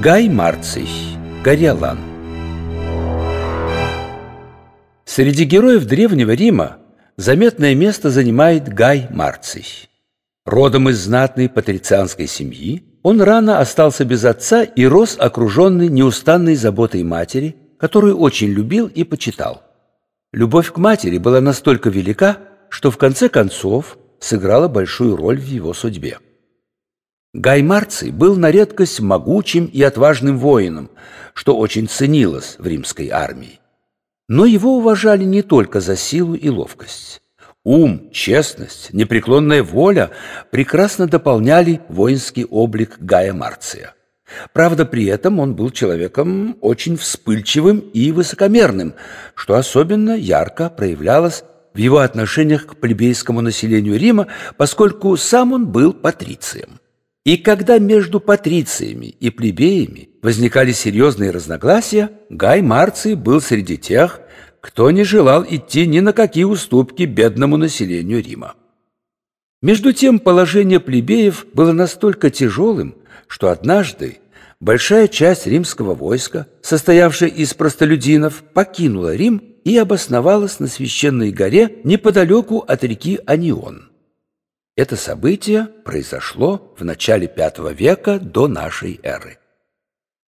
Гай Марций, Кориолан Среди героев Древнего Рима заметное место занимает Гай Марций. Родом из знатной патрицианской семьи, он рано остался без отца и рос окруженный неустанной заботой матери, которую очень любил и почитал. Любовь к матери была настолько велика, что в конце концов сыграла большую роль в его судьбе. Гай Марций был на редкость могучим и отважным воином, что очень ценилось в римской армии. Но его уважали не только за силу и ловкость. Ум, честность, непреклонная воля прекрасно дополняли воинский облик Гая Марция. Правда, при этом он был человеком очень вспыльчивым и высокомерным, что особенно ярко проявлялось в его отношениях к плебейскому населению Рима, поскольку сам он был патрицием. И когда между патрициями и плебеями возникали серьезные разногласия, Гай Марций был среди тех, кто не желал идти ни на какие уступки бедному населению Рима. Между тем положение плебеев было настолько тяжелым, что однажды большая часть римского войска, состоявшая из простолюдинов, покинула Рим и обосновалась на священной горе неподалеку от реки Анион. Это событие произошло в начале V века до нашей эры.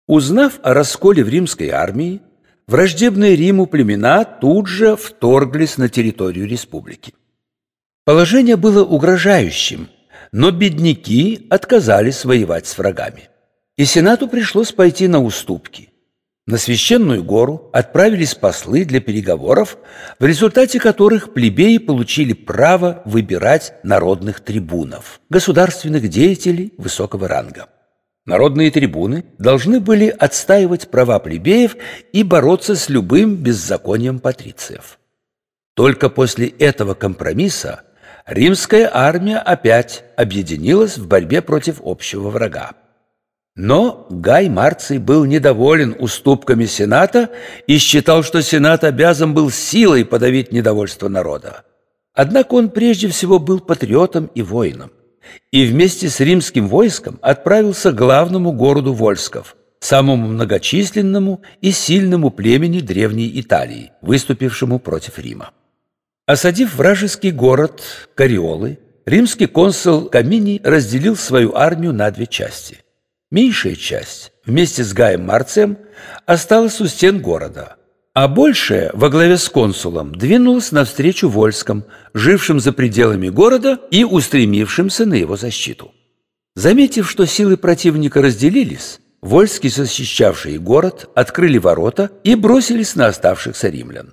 Узнав о расколе в римской армии, враждебные Риму племена тут же вторглись на территорию республики. Положение было угрожающим, но бедняки отказались воевать с врагами. И Сенату пришлось пойти на уступки. На священную гору отправились послы для переговоров, в результате которых плебеи получили право выбирать народных трибунов, государственных деятелей высокого ранга. Народные трибуны должны были отстаивать права плебеев и бороться с любым беззаконием патрициев. Только после этого компромисса римская армия опять объединилась в борьбе против общего врага. Но Гай Марций был недоволен уступками Сената и считал, что Сенат обязан был силой подавить недовольство народа. Однако он прежде всего был патриотом и воином и вместе с римским войском отправился к главному городу Вольсков, самому многочисленному и сильному племени Древней Италии, выступившему против Рима. Осадив вражеский город Кариолы, римский консул Каминий разделил свою армию на две части. Меньшая часть вместе с Гаем Марцием осталась у стен города – а большее во главе с консулом двинулось навстречу вольскам, жившим за пределами города и устремившимся на его защиту. Заметив, что силы противника разделились, вольские, защищавшие город, открыли ворота и бросились на оставшихся римлян.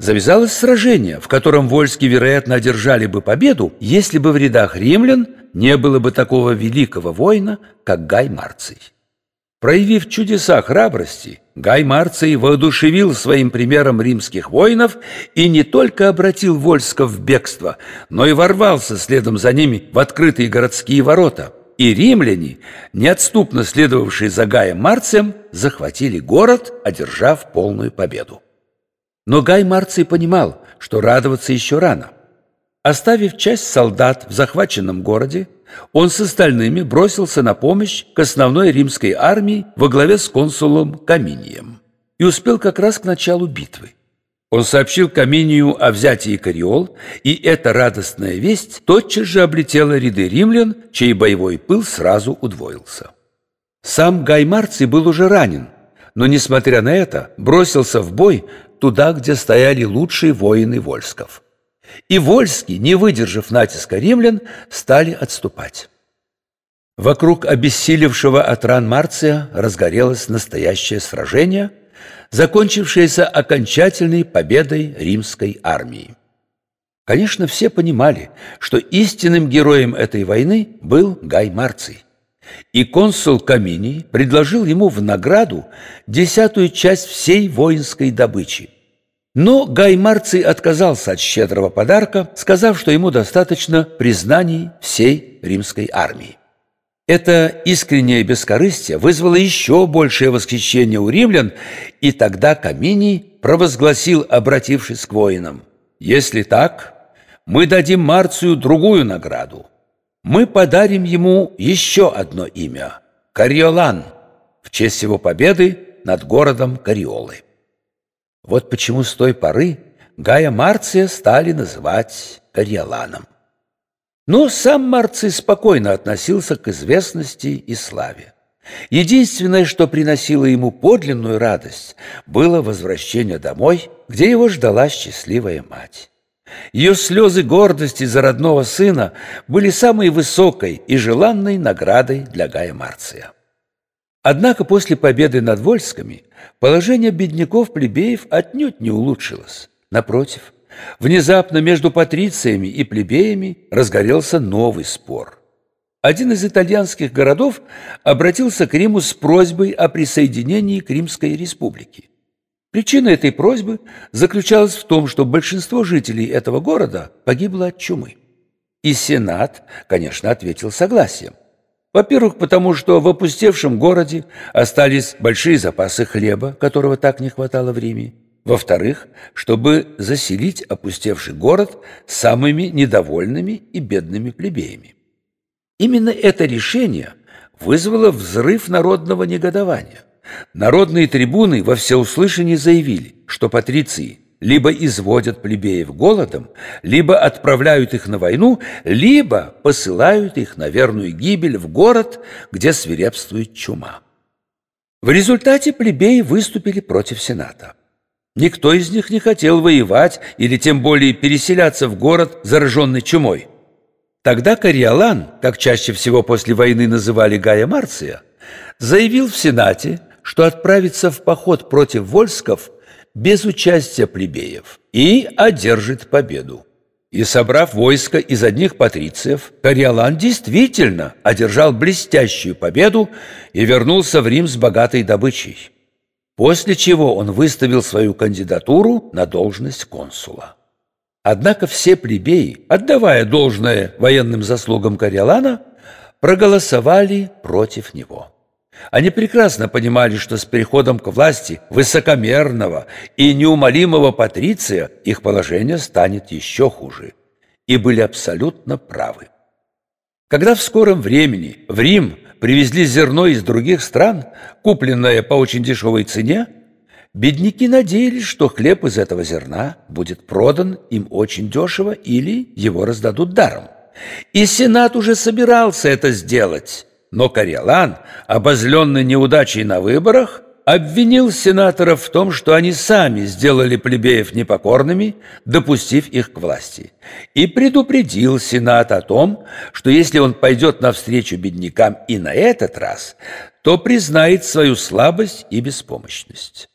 Завязалось сражение, в котором вольские, вероятно, одержали бы победу, если бы в рядах римлян не было бы такого великого воина, как Гай Марций. Проявив чудеса храбрости, Гай Марций воодушевил своим примером римских воинов и не только обратил вольсков в бегство, но и ворвался следом за ними в открытые городские ворота. И римляне, неотступно следовавшие за Гаем Марцием, захватили город, одержав полную победу. Но Гай Марций понимал, что радоваться еще рано. Оставив часть солдат в захваченном городе, он с остальными бросился на помощь к основной римской армии во главе с консулом Каминием и успел как раз к началу битвы. Он сообщил Каминию о взятии Кариол, и эта радостная весть тотчас же облетела ряды римлян, чей боевой пыл сразу удвоился. Сам Гай Марций был уже ранен, но, несмотря на это, бросился в бой туда, где стояли лучшие воины Вольсков – и вольские, не выдержав натиска римлян, стали отступать. Вокруг обессилевшего от ран Марция разгорелось настоящее сражение, закончившееся окончательной победой римской армии. Конечно, все понимали, что истинным героем этой войны был Гай Марций. И консул Каминий предложил ему в награду десятую часть всей воинской добычи – но Гай Марций отказался от щедрого подарка, сказав, что ему достаточно признаний всей римской армии. Это искреннее бескорыстие вызвало еще большее восхищение у римлян, и тогда Каминий провозгласил, обратившись к воинам, «Если так, мы дадим Марцию другую награду. Мы подарим ему еще одно имя – Кариолан – в честь его победы над городом Кариолы. Вот почему с той поры Гая Марция стали называть Кориоланом. Но сам Марций спокойно относился к известности и славе. Единственное, что приносило ему подлинную радость, было возвращение домой, где его ждала счастливая мать. Ее слезы гордости за родного сына были самой высокой и желанной наградой для Гая Марция. Однако после победы над Вольскими положение бедняков-плебеев отнюдь не улучшилось. Напротив, внезапно между патрициями и плебеями разгорелся новый спор – один из итальянских городов обратился к Риму с просьбой о присоединении к Римской республике. Причина этой просьбы заключалась в том, что большинство жителей этого города погибло от чумы. И Сенат, конечно, ответил согласием. Во-первых, потому что в опустевшем городе остались большие запасы хлеба, которого так не хватало в Риме. Во-вторых, чтобы заселить опустевший город самыми недовольными и бедными плебеями. Именно это решение вызвало взрыв народного негодования. Народные трибуны во всеуслышание заявили, что патриции либо изводят плебеев голодом, либо отправляют их на войну, либо посылают их на верную гибель в город, где свирепствует чума. В результате плебеи выступили против Сената. Никто из них не хотел воевать или тем более переселяться в город, зараженный чумой – Тогда Кориолан, как чаще всего после войны называли Гая Марция, заявил в Сенате, что отправится в поход против Вольсков без участия плебеев и одержит победу. И собрав войско из одних патрициев, Кориолан действительно одержал блестящую победу и вернулся в Рим с богатой добычей, после чего он выставил свою кандидатуру на должность консула. Однако все плебеи, отдавая должное военным заслугам Кориолана, проголосовали против него. Они прекрасно понимали, что с переходом к власти высокомерного и неумолимого патриция их положение станет еще хуже, и были абсолютно правы. Когда в скором времени в Рим привезли зерно из других стран, купленное по очень дешевой цене, Бедняки надеялись, что хлеб из этого зерна будет продан им очень дешево или его раздадут даром. И Сенат уже собирался это сделать. Но Кориолан, обозленный неудачей на выборах, обвинил сенаторов в том, что они сами сделали плебеев непокорными, допустив их к власти, и предупредил Сенат о том, что если он пойдет навстречу беднякам и на этот раз, то признает свою слабость и беспомощность.